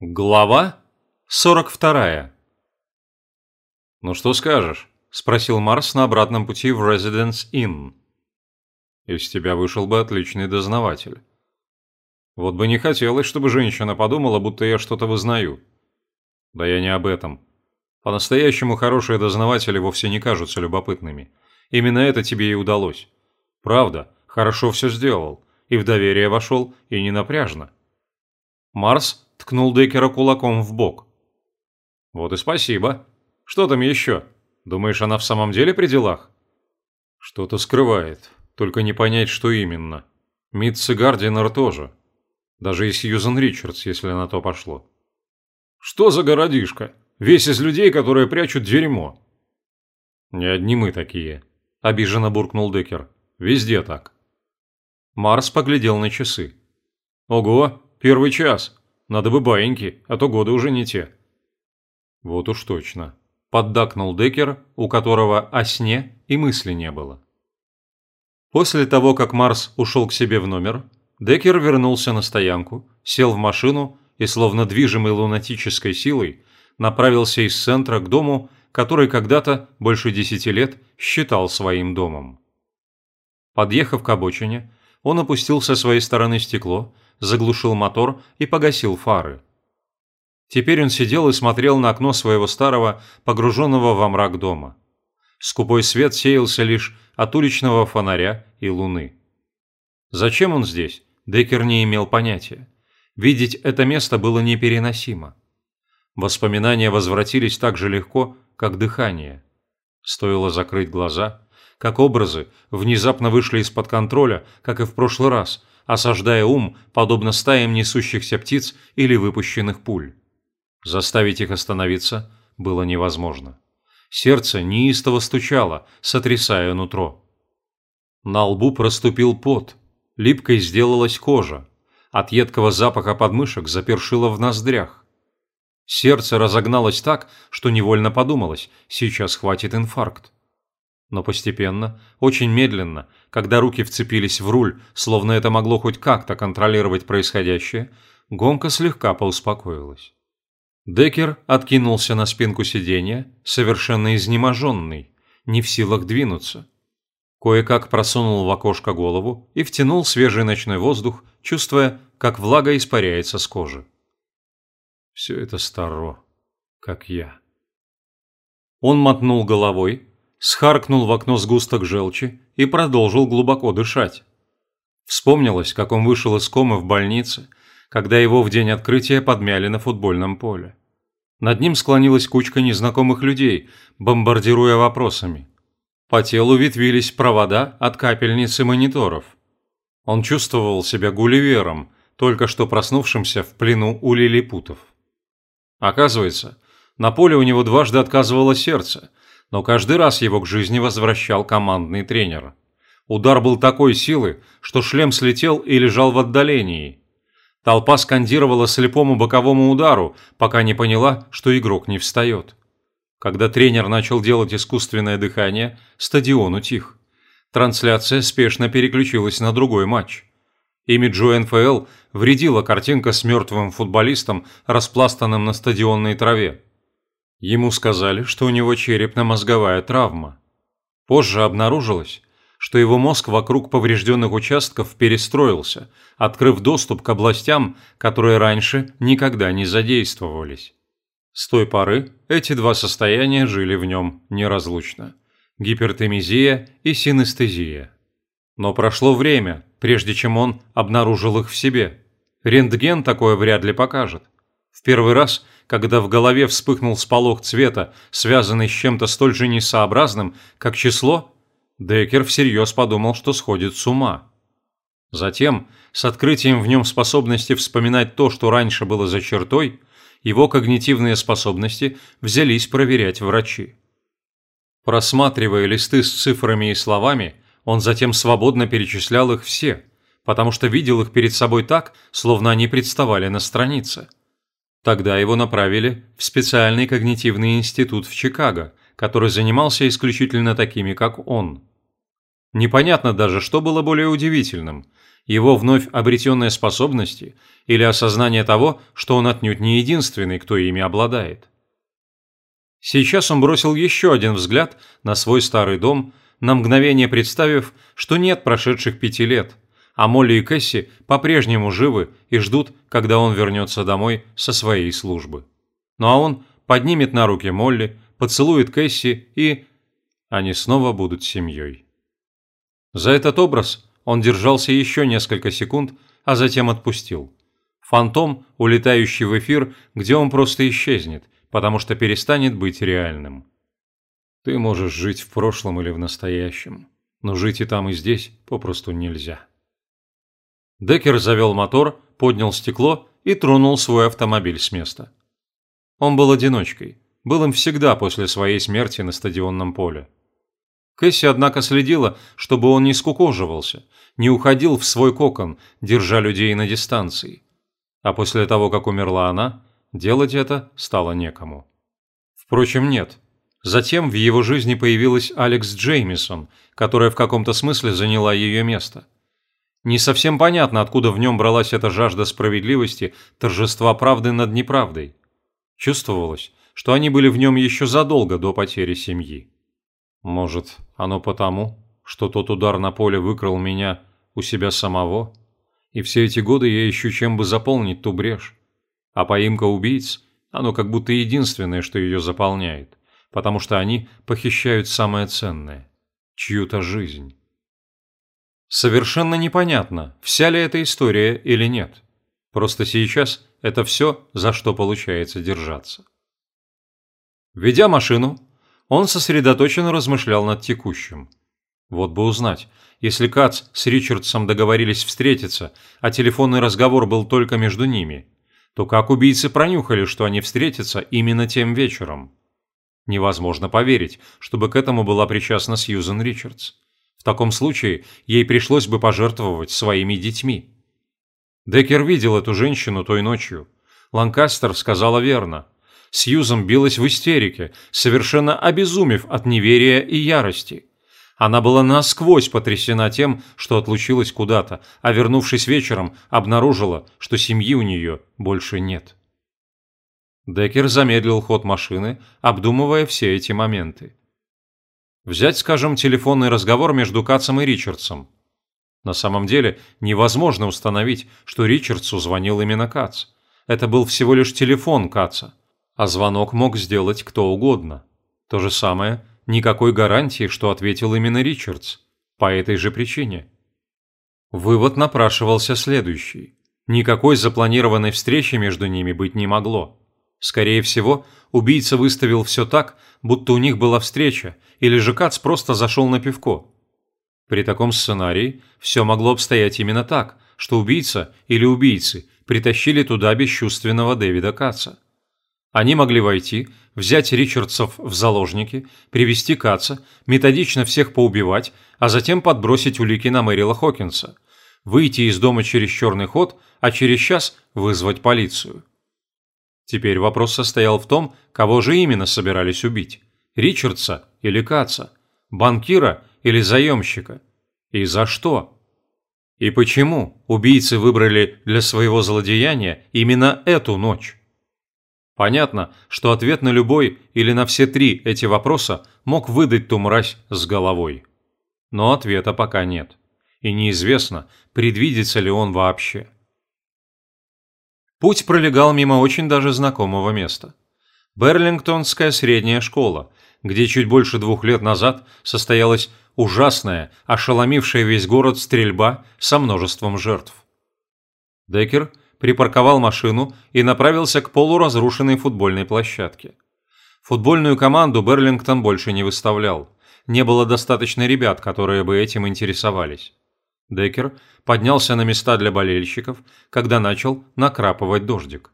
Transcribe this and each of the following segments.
Глава 42 «Ну что скажешь?» – спросил Марс на обратном пути в Residence Inn. «Из тебя вышел бы отличный дознаватель. Вот бы не хотелось, чтобы женщина подумала, будто я что-то вызнаю. Да я не об этом. По-настоящему хорошие дознаватели вовсе не кажутся любопытными. Именно это тебе и удалось. Правда, хорошо все сделал. И в доверие вошел, и не напряжно. Марс ткнул Деккера кулаком в бок. «Вот и спасибо. Что там еще? Думаешь, она в самом деле при делах?» «Что-то скрывает. Только не понять, что именно. Митц и Гардинер тоже. Даже и Сьюзен Ричардс, если на то пошло». «Что за городишко? Весь из людей, которые прячут дерьмо». «Не одни мы такие», – обиженно буркнул Деккер. «Везде так». Марс поглядел на часы. «Ого, первый час. Надо бы баиньки, а то годы уже не те». «Вот уж точно», – поддакнул Деккер, у которого о сне и мысли не было. После того, как Марс ушел к себе в номер, Деккер вернулся на стоянку, сел в машину и, словно движимый лунатической силой, направился из центра к дому, который когда-то, больше десяти лет, считал своим домом. Подъехав к обочине, он опустил со своей стороны стекло, заглушил мотор и погасил фары. Теперь он сидел и смотрел на окно своего старого, погруженного во мрак дома. Скупой свет сеялся лишь от уличного фонаря и луны. Зачем он здесь, Деккер не имел понятия. Видеть это место было непереносимо. Воспоминания возвратились так же легко, как дыхание. Стоило закрыть глаза, как образы внезапно вышли из-под контроля, как и в прошлый раз, осаждая ум, подобно стаям несущихся птиц или выпущенных пуль. Заставить их остановиться было невозможно. Сердце неистово стучало, сотрясая нутро. На лбу проступил пот, липкой сделалась кожа, от едкого запаха подмышек запершило в ноздрях. Сердце разогналось так, что невольно подумалось, сейчас хватит инфаркт. Но постепенно, очень медленно, когда руки вцепились в руль, словно это могло хоть как-то контролировать происходящее, гонка слегка поуспокоилась. Деккер откинулся на спинку сиденья, совершенно изнеможенный, не в силах двинуться. Кое-как просунул в окошко голову и втянул свежий ночной воздух, чувствуя, как влага испаряется с кожи. Все это старо, как я. Он мотнул головой, схаркнул в окно сгусток желчи и продолжил глубоко дышать. Вспомнилось, как он вышел из комы в больнице, когда его в день открытия подмяли на футбольном поле. Над ним склонилась кучка незнакомых людей, бомбардируя вопросами. По телу ветвились провода от капельниц и мониторов. Он чувствовал себя гулливером, только что проснувшимся в плену у лилипутов. Оказывается, на поле у него дважды отказывало сердце, но каждый раз его к жизни возвращал командный тренер. Удар был такой силы, что шлем слетел и лежал в отдалении. Толпа скандировала слепому боковому удару, пока не поняла, что игрок не встает. Когда тренер начал делать искусственное дыхание, стадион утих. Трансляция спешно переключилась на другой матч. Имиджу НФЛ вредила картинка с мертвым футболистом, распластанным на стадионной траве. Ему сказали, что у него черепно-мозговая травма. Позже обнаружилось, что его мозг вокруг поврежденных участков перестроился, открыв доступ к областям, которые раньше никогда не задействовались. С той поры эти два состояния жили в нем неразлучно – гипертемизия и синестезия. Но прошло время, прежде чем он обнаружил их в себе. Рентген такое вряд ли покажет. В первый раз – когда в голове вспыхнул сполох цвета, связанный с чем-то столь же несообразным, как число, Деккер всерьез подумал, что сходит с ума. Затем, с открытием в нем способности вспоминать то, что раньше было за чертой, его когнитивные способности взялись проверять врачи. Просматривая листы с цифрами и словами, он затем свободно перечислял их все, потому что видел их перед собой так, словно они представали на странице – Тогда его направили в специальный когнитивный институт в Чикаго, который занимался исключительно такими, как он. Непонятно даже, что было более удивительным. Его вновь обретенные способности или осознание того, что он отнюдь не единственный, кто ими обладает? Сейчас он бросил еще один взгляд на свой старый дом, на мгновение представив, что нет прошедших пяти лет, а Молли и Кэсси по-прежнему живы и ждут, когда он вернется домой со своей службы. Ну а он поднимет на руки Молли, поцелует Кэсси и... Они снова будут семьей. За этот образ он держался еще несколько секунд, а затем отпустил. Фантом, улетающий в эфир, где он просто исчезнет, потому что перестанет быть реальным. Ты можешь жить в прошлом или в настоящем, но жить и там, и здесь попросту нельзя. Деккер завел мотор, поднял стекло и тронул свой автомобиль с места. Он был одиночкой, был им всегда после своей смерти на стадионном поле. Кэсси, однако, следила, чтобы он не скукоживался, не уходил в свой кокон, держа людей на дистанции. А после того, как умерла она, делать это стало некому. Впрочем, нет. Затем в его жизни появилась Алекс Джеймисон, которая в каком-то смысле заняла ее место. Не совсем понятно, откуда в нем бралась эта жажда справедливости, торжества правды над неправдой. Чувствовалось, что они были в нем еще задолго до потери семьи. Может, оно потому, что тот удар на поле выкрал меня у себя самого, и все эти годы я ищу чем бы заполнить ту брешь. А поимка убийц, оно как будто единственное, что ее заполняет, потому что они похищают самое ценное – чью-то жизнь. Совершенно непонятно, вся ли эта история или нет. Просто сейчас это все, за что получается держаться. Ведя машину, он сосредоточенно размышлял над текущим. Вот бы узнать, если Кац с Ричардсом договорились встретиться, а телефонный разговор был только между ними, то как убийцы пронюхали, что они встретятся именно тем вечером? Невозможно поверить, чтобы к этому была причастна Сьюзен Ричардс. В таком случае ей пришлось бы пожертвовать своими детьми. Деккер видел эту женщину той ночью. Ланкастер сказала верно. Сьюзан билась в истерике, совершенно обезумев от неверия и ярости. Она была насквозь потрясена тем, что отлучилась куда-то, а вернувшись вечером, обнаружила, что семьи у нее больше нет. Деккер замедлил ход машины, обдумывая все эти моменты. Взять, скажем, телефонный разговор между Кацем и Ричардсом. На самом деле невозможно установить, что Ричардсу звонил именно Кац. Это был всего лишь телефон Каца, а звонок мог сделать кто угодно. То же самое никакой гарантии, что ответил именно Ричардс. По этой же причине. Вывод напрашивался следующий. Никакой запланированной встречи между ними быть не могло. Скорее всего, убийца выставил все так, будто у них была встреча, или же Кац просто зашел на пивко. При таком сценарии все могло обстоять именно так, что убийца или убийцы притащили туда бесчувственного Дэвида Каца. Они могли войти, взять Ричардсов в заложники, привести Каца, методично всех поубивать, а затем подбросить улики на Мэрила Хокинса, выйти из дома через черный ход, а через час вызвать полицию. Теперь вопрос состоял в том, кого же именно собирались убить – Ричардса или Каца, банкира или заемщика. И за что? И почему убийцы выбрали для своего злодеяния именно эту ночь? Понятно, что ответ на любой или на все три эти вопроса мог выдать ту мразь с головой. Но ответа пока нет. И неизвестно, предвидится ли он вообще. Путь пролегал мимо очень даже знакомого места. Берлингтонская средняя школа, где чуть больше двух лет назад состоялась ужасная, ошеломившая весь город стрельба со множеством жертв. Деккер – припарковал машину и направился к полуразрушенной футбольной площадке. Футбольную команду Берлингтон больше не выставлял. Не было достаточно ребят, которые бы этим интересовались. Деккер поднялся на места для болельщиков, когда начал накрапывать дождик.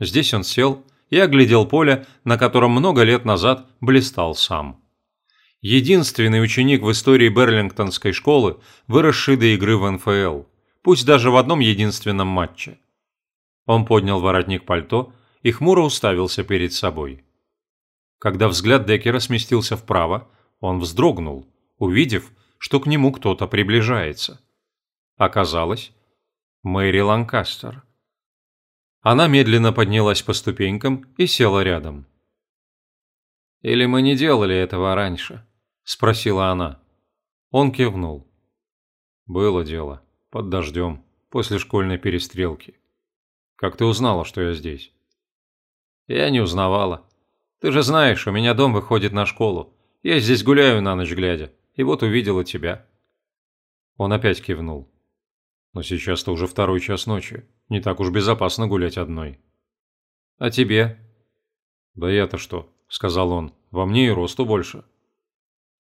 Здесь он сел и оглядел поле, на котором много лет назад блистал сам. Единственный ученик в истории Берлингтонской школы, выросший до игры в НФЛ, пусть даже в одном единственном матче. Он поднял воротник пальто и хмуро уставился перед собой. Когда взгляд Деккера сместился вправо, он вздрогнул, увидев, что к нему кто-то приближается. оказалась Мэри Ланкастер. Она медленно поднялась по ступенькам и села рядом. «Или мы не делали этого раньше?» – спросила она. Он кивнул. «Было дело. Под дождем. После школьной перестрелки. Как ты узнала, что я здесь?» «Я не узнавала. Ты же знаешь, у меня дом выходит на школу. Я здесь гуляю на ночь глядя, и вот увидела тебя». Он опять кивнул. «Но сейчас-то уже второй час ночи. Не так уж безопасно гулять одной. А тебе? Да я-то что, сказал он, во мне и росту больше.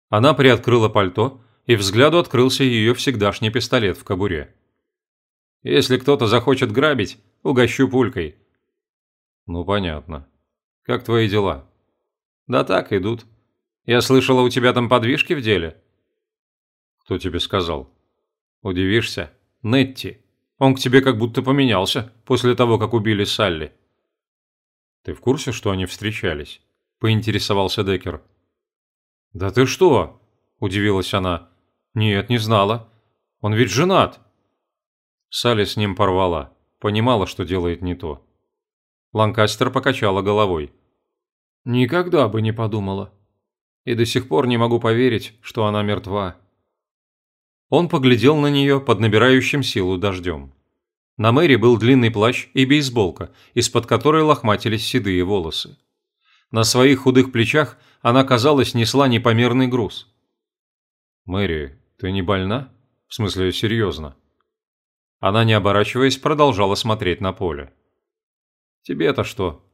Она приоткрыла пальто, и взгляду открылся ее всегдашний пистолет в кобуре. Если кто-то захочет грабить, угощу пулькой. Ну, понятно. Как твои дела? Да так, идут. Я слышала, у тебя там подвижки в деле. Кто тебе сказал? Удивишься? Нетти. Он к тебе как будто поменялся после того, как убили Салли. Ты в курсе, что они встречались? Поинтересовался Деккер. Да ты что? Удивилась она. Нет, не знала. Он ведь женат. Салли с ним порвала. Понимала, что делает не то. Ланкастер покачала головой. Никогда бы не подумала. И до сих пор не могу поверить, что она мертва. Он поглядел на нее под набирающим силу дождем. На Мэри был длинный плащ и бейсболка, из-под которой лохматились седые волосы. На своих худых плечах она, казалось, несла непомерный груз. «Мэри, ты не больна? В смысле, серьезно?» Она, не оборачиваясь, продолжала смотреть на поле. «Тебе-то что?»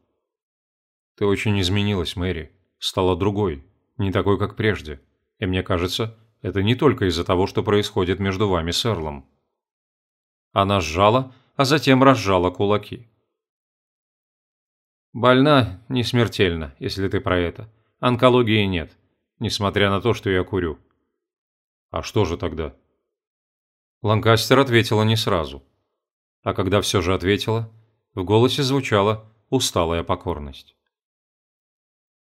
«Ты очень изменилась, Мэри. Стала другой, не такой, как прежде. И мне кажется, это не только из-за того, что происходит между вами с Эрлом. Она сжала, а затем разжала кулаки. Больна не смертельно, если ты про это. Онкологии нет, несмотря на то, что я курю. А что же тогда? Ланкастер ответила не сразу. А когда все же ответила, в голосе звучала усталая покорность.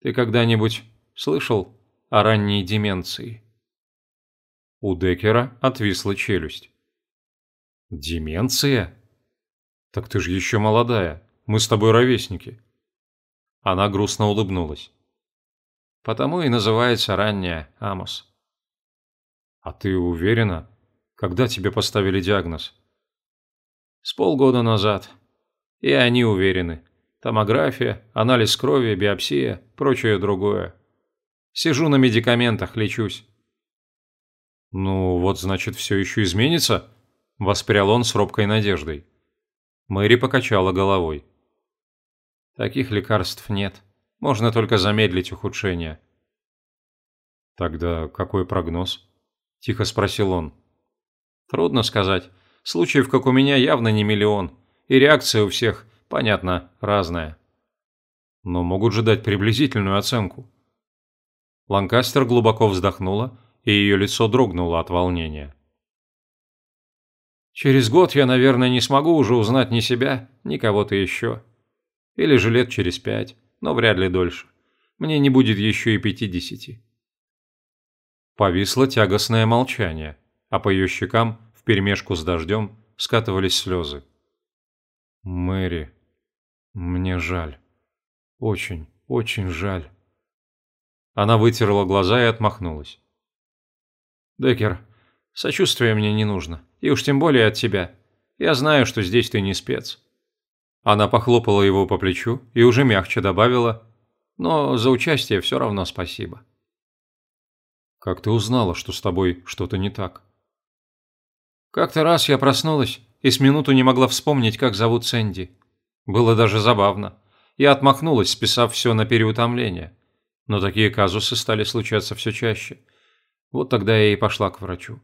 Ты когда-нибудь слышал о ранней деменции? У Деккера отвисла челюсть. «Деменция? Так ты же еще молодая. Мы с тобой ровесники». Она грустно улыбнулась. «Потому и называется ранняя, Амос». «А ты уверена? Когда тебе поставили диагноз?» «С полгода назад. И они уверены. Томография, анализ крови, биопсия, прочее другое. Сижу на медикаментах, лечусь. «Ну, вот значит, все еще изменится?» – воспрял он с робкой надеждой. Мэри покачала головой. «Таких лекарств нет. Можно только замедлить ухудшение». «Тогда какой прогноз?» – тихо спросил он. «Трудно сказать. Случаев, как у меня, явно не миллион. И реакция у всех, понятно, разная». «Но могут же дать приблизительную оценку». Ланкастер глубоко вздохнула и ее лицо дрогнуло от волнения. «Через год я, наверное, не смогу уже узнать ни себя, ни кого-то еще. Или же лет через пять, но вряд ли дольше. Мне не будет еще и пятидесяти». Повисло тягостное молчание, а по ее щекам, вперемешку с дождем, скатывались слезы. «Мэри, мне жаль. Очень, очень жаль». Она вытерла глаза и отмахнулась. Деккер, сочувствия мне не нужно, и уж тем более от тебя. Я знаю, что здесь ты не спец». Она похлопала его по плечу и уже мягче добавила, «Но за участие все равно спасибо». «Как ты узнала, что с тобой что-то не так?» «Как-то раз я проснулась и с минуту не могла вспомнить, как зовут Сэнди. Было даже забавно. Я отмахнулась, списав все на переутомление. Но такие казусы стали случаться все чаще – вот тогда я и пошла к врачу.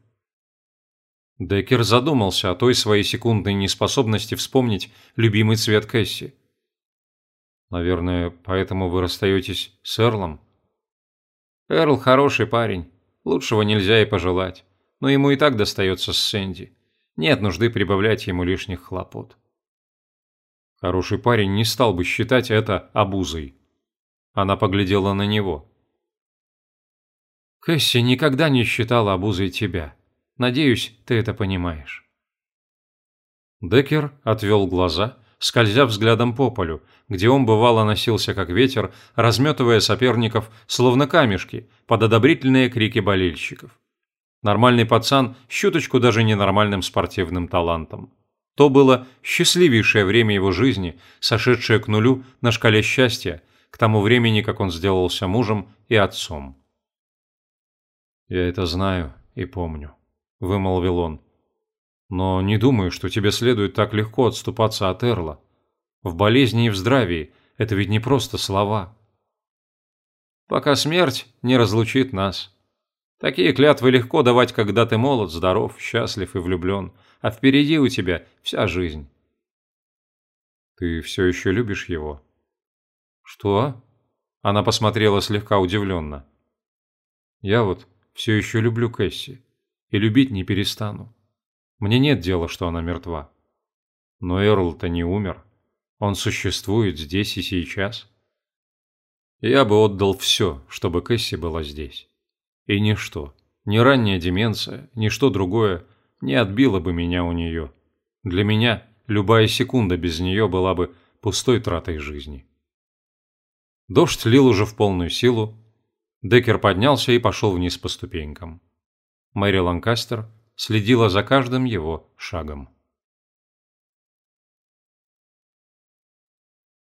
Деккер задумался о той своей секундной неспособности вспомнить любимый цвет Кэсси. «Наверное, поэтому вы расстаетесь с Эрлом?» «Эрл хороший парень. Лучшего нельзя и пожелать. Но ему и так достается с Сэнди. Нет нужды прибавлять ему лишних хлопот». Хороший парень не стал бы считать это обузой. Она поглядела на него. Кэсси никогда не считала обузой тебя. Надеюсь, ты это понимаешь». Деккер отвел глаза, скользя взглядом по полю, где он бывало носился как ветер, разметывая соперников, словно камешки, под одобрительные крики болельщиков. Нормальный пацан с чуточку даже ненормальным спортивным талантом. То было счастливейшее время его жизни, сошедшее к нулю на шкале счастья, к тому времени, как он сделался мужем и отцом. «Я это знаю и помню», – вымолвил он. «Но не думаю, что тебе следует так легко отступаться от Эрла. В болезни и в здравии это ведь не просто слова». «Пока смерть не разлучит нас», Такие клятвы легко давать, когда ты молод, здоров, счастлив и влюблен, а впереди у тебя вся жизнь. Ты все еще любишь его? Что? Она посмотрела слегка удивленно. Я вот все еще люблю Кэсси и любить не перестану. Мне нет дела, что она мертва. Но Эрл-то не умер. Он существует здесь и сейчас. Я бы отдал все, чтобы Кэсси была здесь. И ничто, ни ранняя деменция, ни что другое не отбило бы меня у нее. Для меня любая секунда без нее была бы пустой тратой жизни. Дождь лил уже в полную силу. Деккер поднялся и пошел вниз по ступенькам. Мэри Ланкастер следила за каждым его шагом.